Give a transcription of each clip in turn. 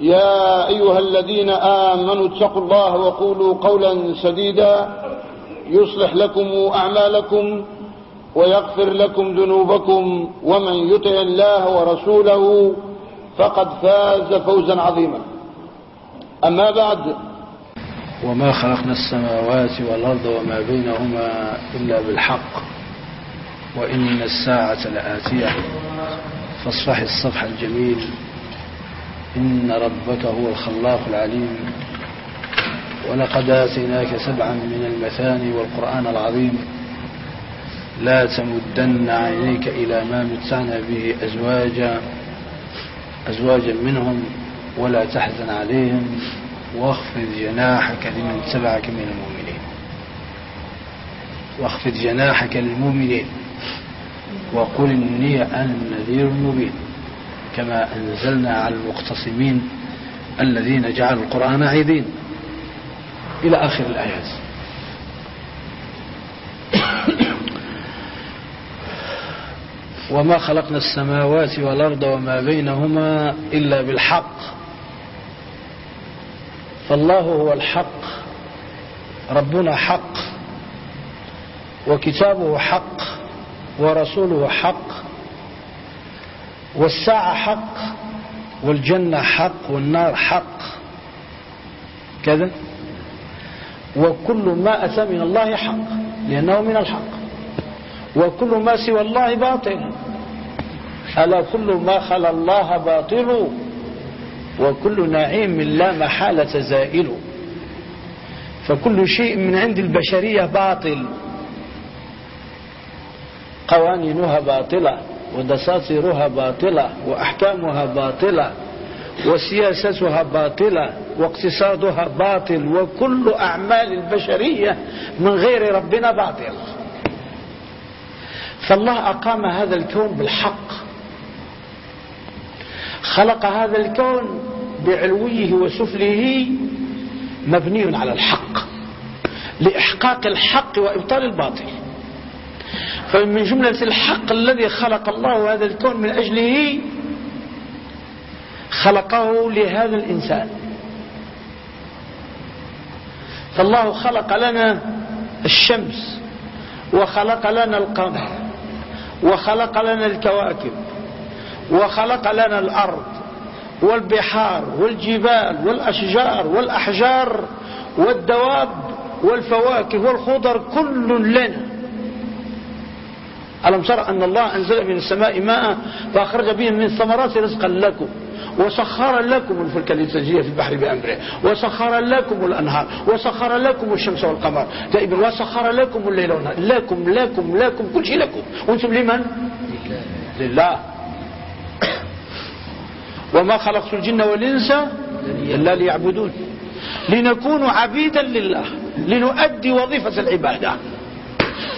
يا أيها الذين آمنوا اتقوا الله وقولوا قولا سديدا يصلح لكم أعمالكم ويغفر لكم ذنوبكم ومن يطع الله ورسوله فقد فاز فوزا عظيما. أما بعد. وما خلقنا السماوات والأرض وما بينهما إلا بالحق وإن الساعة لآتية. فاصفح الصفح الجميل. إن ربك هو الخلاق العليم. ولقد آتيناك سبعا من المثاني والقرآن العظيم. لا تمدن عينيك إلى ما متعنا به أزواجا أزواجا منهم ولا تحزن عليهم. واخفض جناحك لمن تبعك من المؤمنين. واخفض جناحك للمؤمنين. وقل إني أنا النذير المبين. كما أنزلنا على المقتصمين الذين جعلوا القرآن عيدين. إلى آخر الآيات. وما خلقنا السماوات والأرض وما بينهما إلا بالحق. فالله هو الحق ربنا حق وكتابه حق ورسوله حق والساعة حق والجنة حق والنار حق. كذا؟ وكل ما أتى من الله حق لأنه من الحق. وكل ما سوى الله باطل. ألا كل ما خلا الله باطل؟ وكل نعيم لا محالة زائل. فكل شيء من عند البشرية باطل. قوانينها باطلة. ودساتيرها باطلة وأحكامها باطلة وسياستها باطلة واقتصادها باطل وكل أعمال البشرية من غير ربنا باطل فالله أقام هذا الكون بالحق. خلق هذا الكون بعلويه وسفله مبني على الحق لإحقاق الحق وإبطال الباطل. فمن جملة الحق الذي خلق الله هذا الكون من أجله خلقه لهذا الإنسان. فالله خلق لنا الشمس وخلق لنا القمر وخلق لنا الكواكب وخلق لنا الأرض والبحار والجبال والأشجار والأحجار والدواب والفواكه والخضر كل لنا. ألم ترى أن الله أنزل من السماء ماء فأخرج به من الثمرات رزقا لكم وسخر لكم الفلك لتجري في البحر بأمره وسخر لكم الأنهار وسخر لكم الشمس والقمر دائما وسخر لكم الليل والنهار لكم لكم لكم كل شيء لكم وأنتم لمن؟ لله وما خلقت الجن والإنس إلا ليعبدون لنكون عبيدا لله لنؤدي وظيفة العبادة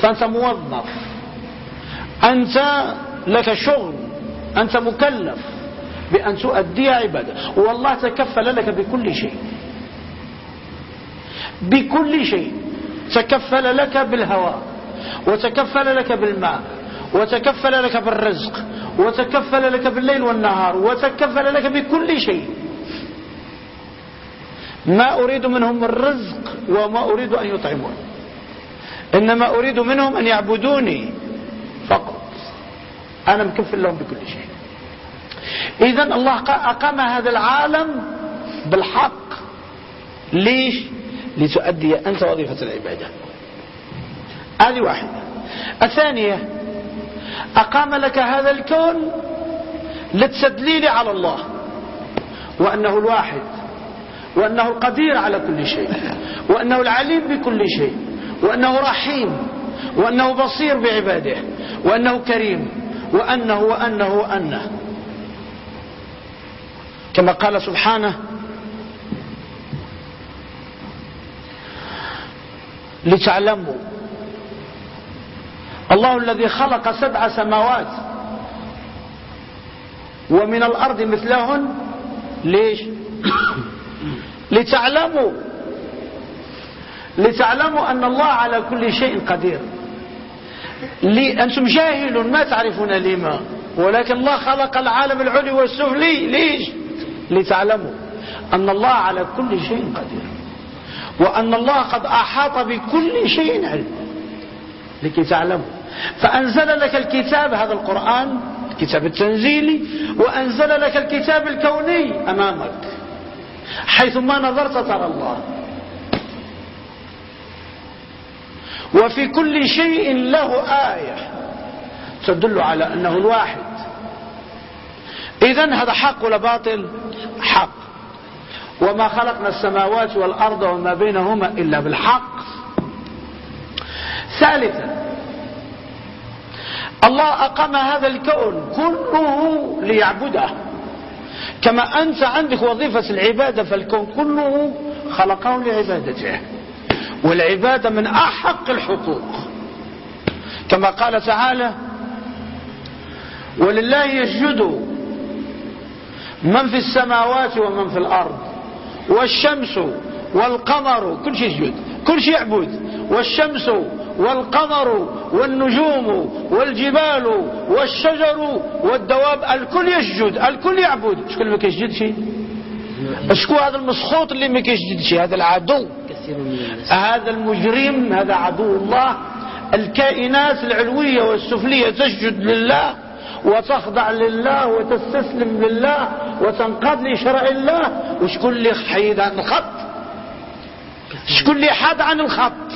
فأنت موظف أنت لك شغل أنت مكلف بأن تؤدي عبادة. والله تكفل لك بكل شيء. بكل شيء. تكفل لك بالهواء وتكفل لك بالماء وتكفل لك بالرزق وتكفل لك بالليل والنهار وتكفل لك بكل شيء. ما أريد منهم الرزق وما أريد أن يطعمون. إنما أريد منهم أن يعبدوني. فقط. أنا مكفل لهم بكل شيء. إذا الله أقام هذا العالم بالحق. ليش؟ لتؤدي أنت وظيفة العبادة. هذه واحدة. الثانية أقام لك هذا الكون للتدليل على الله. وأنه الواحد. وأنه القدير على كل شيء. وأنه العليم بكل شيء. وأنه رحيم. وأنه بصير بعباده وأنه كريم وأنه وأنه وأنه. كما قال سبحانه لتعلموا الله الذي خلق سبع سماوات ومن الأرض مثلهن ليش؟ لتعلموا لتعلموا أن الله على كل شيء قدير. لي أنتم جاهلون ما تعرفون لما ولكن الله خلق العالم العلي والسفلي. ليش؟ لتعلموا أن الله على كل شيء قدير. وأن الله قد أحاط بكل شيء علم. لكي تعلموا فأنزل لك الكتاب هذا القرآن الكتاب التنزيلي وأنزل لك الكتاب الكوني أمامك. حيث ما نظرت ترى الله. وفي كل شيء له آية تدل على أنه الواحد. إذن هذا حق ولا باطل؟ حق. وما خلقنا السماوات والأرض وما بينهما إلا بالحق. ثالثا الله أقام هذا الكون كله ليعبده. كما أنت عندك وظيفة العبادة فالكون كله خلقه لعبادته. والعبادة من أحق الحقوق. كما قال تعالى ولله يسجد من في السماوات ومن في الأرض والشمس والقمر كل شيء يسجد كل شيء يعبد والشمس والقمر والنجوم والجبال والشجر والدواب الكل يسجد الكل يعبد. شكون ما كيسجدش شكون هذا المسخوط اللي ما كيسجدش هذا العدو. هذا المجرم هذا عدو الله الكائنات العلوية والسفلية تسجد لله وتخضع لله وتستسلم لله وتنقاد لشرع الله. وشكون اللي حيد عن الخط؟ شكون اللي حاد عن الخط؟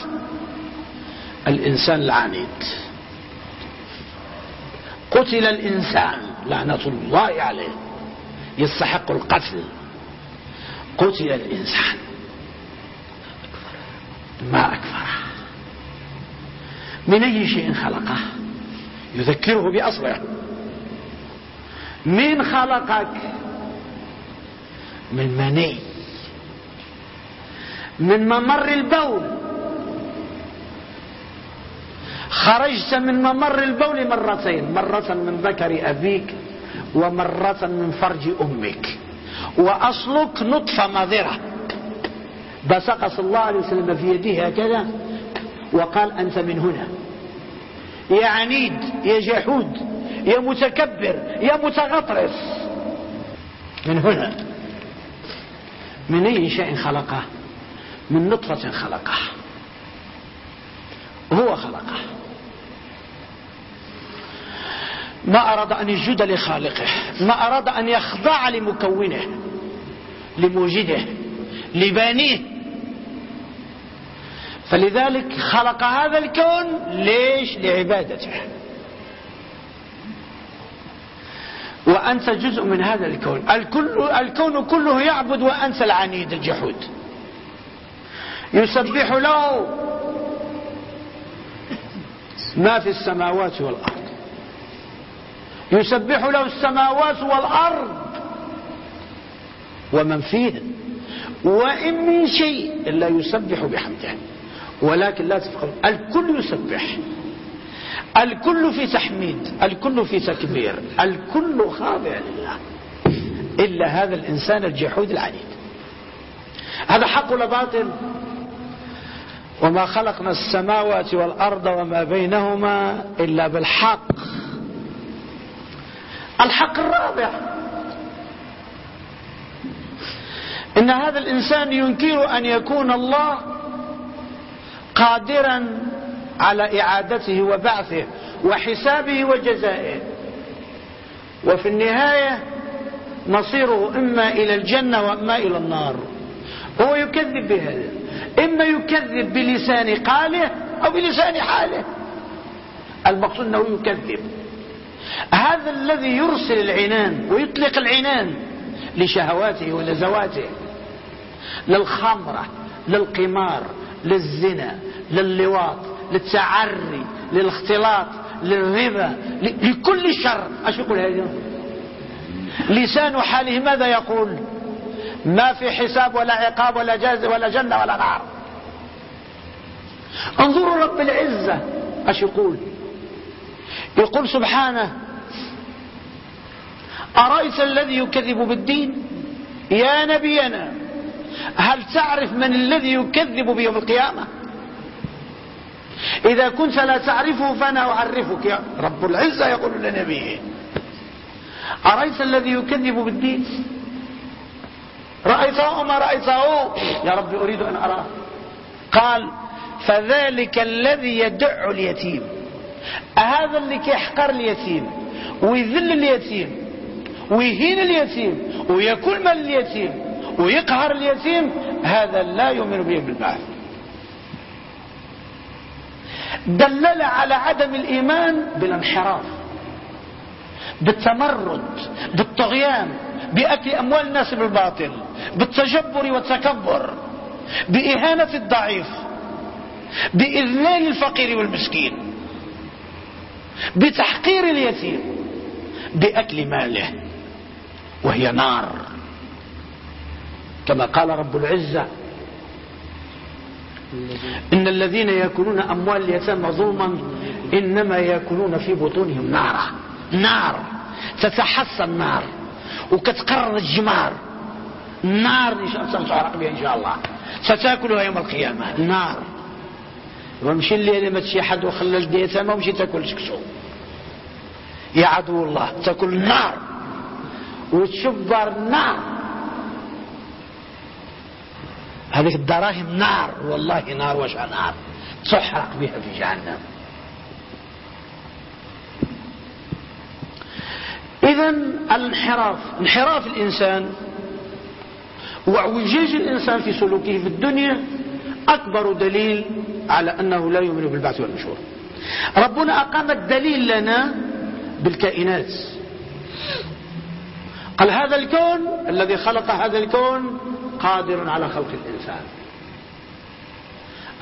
الإنسان العنيد. قتل الإنسان لعنة الله عليه. يستحق القتل. قتل الإنسان. ما أكفره. من أي شيء خلقه؟ يذكره بأصله. من خلقك؟ من مني. من ممر البول. خرجت من ممر البول مرتين مرة من ذكر أبيك ومرة من فرج أمك. وأصلك نطفة مذرة. بسق صلى الله عليه وسلم في يده هكذا وقال أنت من هنا. يا عنيد يا جحود يا متكبر يا متغطرس. من هنا. من أي شيء خلقه؟ من نطفة خلقه. هو خلقه. ما أراد أن يسجد لخالقه ما أراد أن يخضع لمكونه لموجده لبانيه فلذلك خلق هذا الكون ليش؟ لعبادته. وأنت جزء من هذا الكون. الكل الكون كله يعبد وأنت العنيد الجحود. يسبح له ما في السماوات والأرض. يسبح له السماوات والأرض. ومن فيهن وإن من شيء إلا يسبح بحمده. ولكن لا تفقهون الكل يسبح. الكل في تحميد. الكل في تكبير. الكل خاضع لله. إلا هذا الإنسان الجحود العنيد. هذا حق ولا باطل؟ وما خلقنا السماوات والأرض وما بينهما إلا بالحق. الحق الرابع. إن هذا الإنسان ينكر أن يكون الله قادرا على إعادته وبعثه وحسابه وجزائه. وفي النهاية مصيره إما إلى الجنة وإما إلى النار. هو يكذب بهذا. إما يكذب بلسان قاله أو بلسان حاله. المقصود أنه يكذب. هذا الذي يرسل العنان ويطلق العنان لشهواته ولزواته. للخمرة للقمار للزنا. للواط للتعري للاختلاط للربا لكل شر. إيش يقول هذا لسان حاله ماذا يقول؟ ما في حساب ولا عقاب ولا جاز ولا جنة ولا نار. انظروا رب العزة. إيش يقول؟ يقول سبحانه أرأيت الذي يكذب بالدين؟ يا نبينا هل تعرف من الذي يكذب بيوم القيامة؟ إذا كنت لا تعرفه فأنا أعرفك. يا رب العزة يقول لنبيه. أرأيت الذي يكذب بالدين؟ رأيته ما رأيته؟ يا رب أريد أن أراه قال فذلك الذي يدع اليتيم. هذا اللي كيحقر اليتيم ويذل اليتيم ويهين اليتيم ويكون مال اليتيم ويقهر اليتيم هذا لا يؤمن به بالبعث. دلل على عدم الإيمان بالانحراف بالتمرد بالطغيان بأكل أموال الناس بالباطل بالتجبر والتكبر بإهانة الضعيف بإذلال الفقير والمسكين بتحقير اليتيم بأكل ماله وهي نار. كما قال رب العزة إن الذين يأكلون أموال اليتامى ظلما إنما يأكلون في بطونهم نارا. نار. تتحسى النار وكتقرر الجمار. نار إن شاء الله سنتعرق بها إن شاء الله. ستأكلها يوم القيامة. نار. ومشي اللي ما تشي حد وخلى اليتامى ومشي تأكل سكسو يا عدو الله تأكل النار وتشبر نار. هذه الدراهم نار والله نار وش نار. تحرق بها في جهنم. اذا الانحراف انحراف الإنسان واعوجاج الإنسان في سلوكه في الدنيا أكبر دليل على أنه لا يؤمن بالبعث والنشور. ربنا أقام الدليل لنا بالكائنات. قال هذا الكون الذي خلق هذا الكون قادر على خلق الإنسان.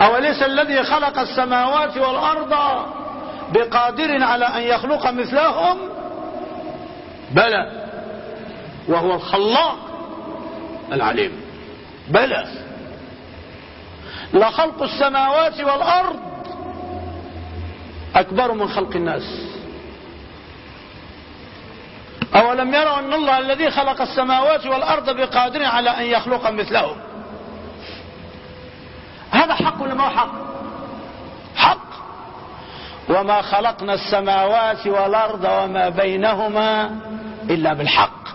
أوليس الذي خلق السماوات والأرض بقادر على أن يخلق مثلهم؟ بلى. وهو الخلاق العليم. بلى. لخلق السماوات والأرض أكبر من خلق الناس. أولم يروا أن الله الذي خلق السماوات والأرض بقادر على أن يخلق مثله هذا حق ولا ما حق؟ حق. وما خلقنا السماوات والأرض وما بينهما إلا بالحق.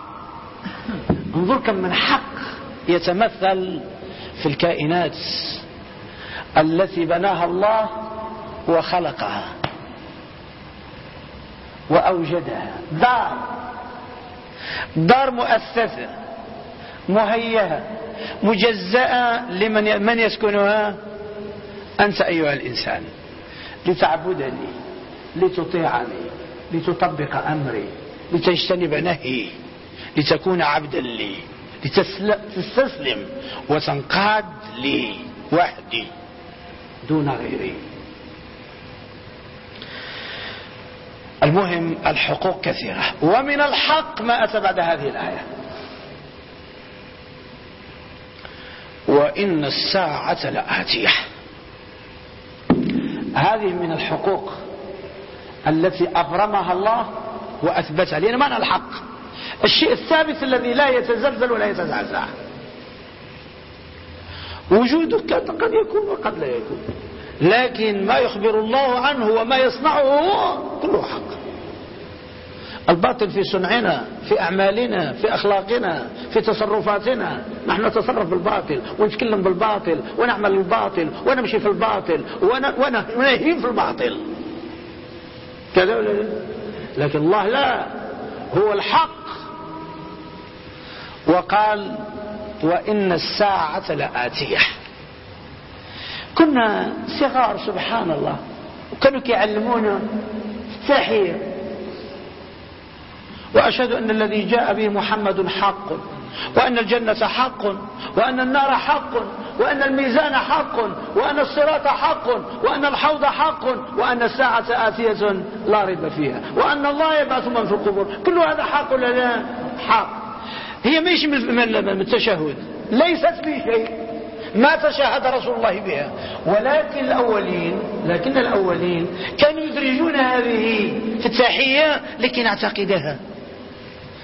انظر كم من حق يتمثل في الكائنات التي بناها الله وخلقها وأوجدها. دار. دار مؤسسة مهيئة مجزأة لمن من يسكنها؟ أنت أيها الإنسان لتعبدني لتطيعني لتطبق أمري لتجتنب نهي لتكون عبدا لي لتستسلم وتنقاد لي وحدي دون غيري. المهم الحقوق كثيرة ومن الحق ما أتى بعد هذه الآية. وإن الساعة لآتية. هذه من الحقوق التي أبرمها الله وأثبتها لأن معنى الحق. الشيء الثابت الذي لا يتزلزل ولا يتزعزع. وجودك قد يكون وقد لا يكون. لكن ما يخبر الله عنه وما يصنعه هو كله حق. الباطل في صنعنا في أعمالنا في أخلاقنا في تصرفاتنا. نحن نتصرف بالباطل ونتكلم بالباطل ونعمل الباطل ونمشي في الباطل ونهيم في الباطل. كذا ولا لا؟ لكن الله لا هو الحق. وقال وإن الساعة لآتية. كنا صغار سبحان الله. وكانوا يعلمونا التحية وأشهد أن الذي جاء به محمد حق وأن الجنة حق وأن النار حق وأن الميزان حق وأن الصراط حق وأن الحوض حق وأن الساعة آتية لا ريب فيها وأن الله يبعث من في القبور. كل هذا حق ولا لا؟ حق. هي مش من التشهد. ليست في شيء ما تشاهد رسول الله بها. ولكن الأولين لكن الأولين كانوا يدرجون هذه في التحية لكي نعتقدها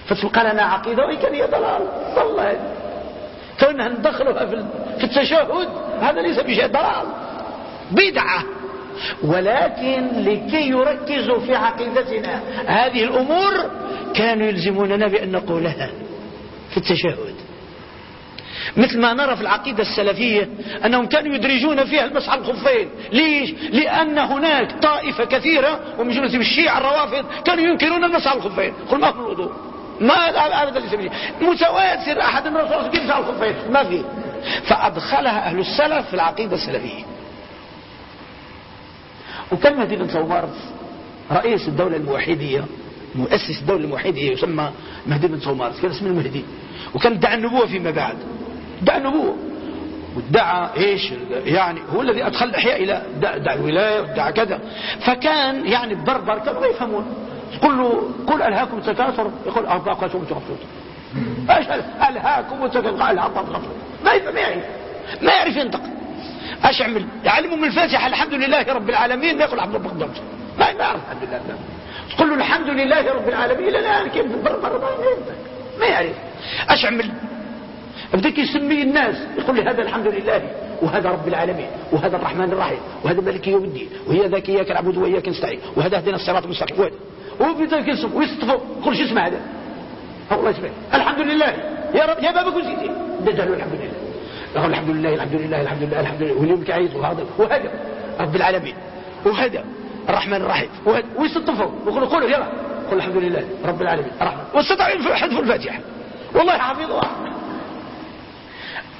فتبقى لنا عقيدة وإن كان هي ضلال ضلال كونها ندخلها في التشهد هذا ليس بشيء ضلال. بدعة. ولكن لكي يركزوا في عقيدتنا هذه الأمور كانوا يلزموننا بأن نقولها في التشهد. مثل ما نرى في العقيدة السلفية أنهم كانوا يدرجون فيها المسح الخفين. ليش؟ لأن هناك طائفة كثيرة ومن جملة الشيعة الروافض كانوا ينكرون المسح الخفين. قل ما في الوضوء. ما ابدا ليس به متواتر أحد من الرسول على الخفين ما في. فأدخلها أهل السلف في العقيدة السلفية. وكان مهدي بن صومارس رئيس الدولة الموحدية مؤسس الدولة الموحدية يسمى مهدي بن صومارس كان اسمه المهدي. وكان ادعى النبوة فيما بعد. ادعى النبوة. وادعى إيش؟ يعني هو الذي أدخل الأحياء إلى ادعى الولايه وادعى كذا. فكان يعني البربر كانوا ما يفهمون. قل له قل ألهاكم التكاثر يقول أرضاك شو متغفوت إيش ألهاكم التكاثر ألهاكم التكاثر ما يعرف. ما يعرف ينطق. إيش يعمل يعلمه من الفاتحة الحمد لله رب العالمين ما يقول عبد الله ما ما يعرف الحمد لله. تقول له الحمد لله رب العالمين لا لا كيف ما يعرف. إيش يعمل بدك يسمي الناس يقول لي هذا الحمد لله وهذا رب العالمين وهذا الرحمن الرحيم وهذا ملك يوم الدين وهي ذاك إياك نعبد وإياك نستعين وهذا اهدنا الصراط المستقيم. وبدا كيصف ويصطفوا كل شيء اسمع هذا. الله يسمع الحمد لله. يا رب يا بابا كوزيتي بدل الحمد لله. يقول الحمد لله الحمد لله الحمد لله الحمد لله. واليوم كعيد وهذا وهذا. رب العالمين. وهذا. الرحمن الرحيم. ويصطفوا ويقولوا قولوا يلا. قل الحمد لله. رب العالمين. الرحمن. واستطاعوا يحذفوا الفاتحة. والله حافظوها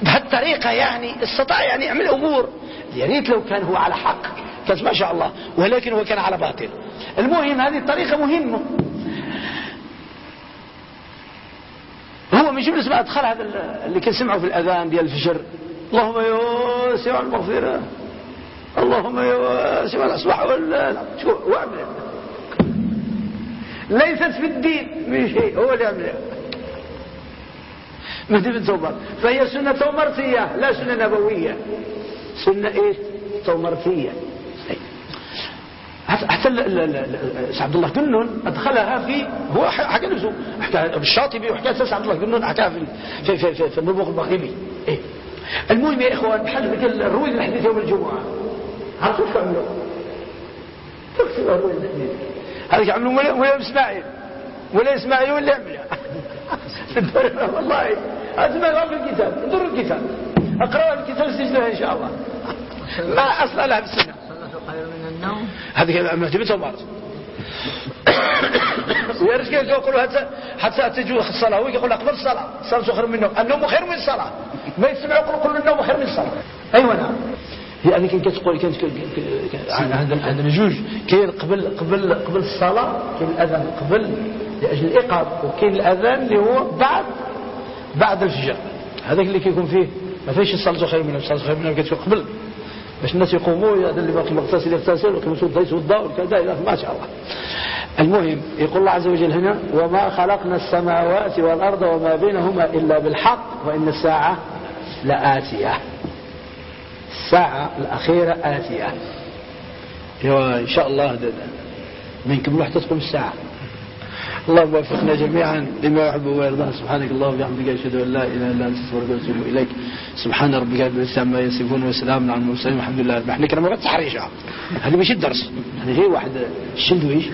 بهالطريقة يعني استطاع يعني يعمل أمور. يا ريت لو كان هو على حق. كان ما شاء الله. ولكن هو كان على باطل. المهم هذه الطريقة مهمة. هو من جملة ما أدخل هذا اللي كان سمعه في الأذان ديال الفجر. اللهم يا واسع المغفرة. اللهم يا واسع الأصبح ولا شو ليست في الدين. من شيء هو اللي عملها مهدي بن ثوبان فهي سنة تومرتية لا سنة نبوية. سنة إيش؟ تومرتية. حتى عبد الله جنون أدخلها في هو حكى نفسه حكى الشاطبي وحكى سيد عبد الله جنون حكاها في في في, في, في النبوغ المغربي. إيه؟ المهم يا إخوان بحال مثل الرويد الحديث يوم الجمعة. عرفتوا شو عملوا؟ تكتبوا الرويد الحديث هذا عملوا ولا إسماعيل. ولا إسماعيل ولا عملها والله هذا ما في الكتاب. انظروا الكتاب. أقرأوا الكتاب سجلها إن شاء الله. ما أصل لها بالسنة. النوم هذه معجبته بعض ويرجع يقولوا حتى حتى تجوا الصلاة؟ هو يقول قبل الصلاة. الصلاة خير من النوم النوم خير من الصلاة. ما يسمع يقول كل النوم خير من الصلاة. أيوة نعم. يعني كان كتقول كان هذا عندنا جوج. كاين قبل قبل قبل الصلاة كاين الأذان قبل لأجل الإقامة وكاين الأذان اللي هو بعد بعد الفجر. هذاك اللي كيكون فيه ما فيش الصلاة خير من الصلاة خير من النوم كتكون قبل. باش الناس يقوموا هذا اللي باقي مغتسل يغتسل ويقيموا يتوضا وكذا ما شاء الله. المهم يقول الله عز وجل هنا وما خلقنا السماوات والأرض وما بينهما إلا بالحق وإن الساعة لآتية. الساعة الأخيرة آتية. إن شاء الله يمكن حتى تقوم الساعة. اللهم وفقنا جميعا لما يحب ويرضى. سبحانك اللهم وبحمدك أشهد أن لا إله إلا أنت أستغفرك وأتوب إليك. سبحان ربك رب العزة عما يصفون وسلام على المرسلين والحمد لله إحنا كنا ما تحريش هذه ماشي الدرس. هذه هي واحد. الشندويش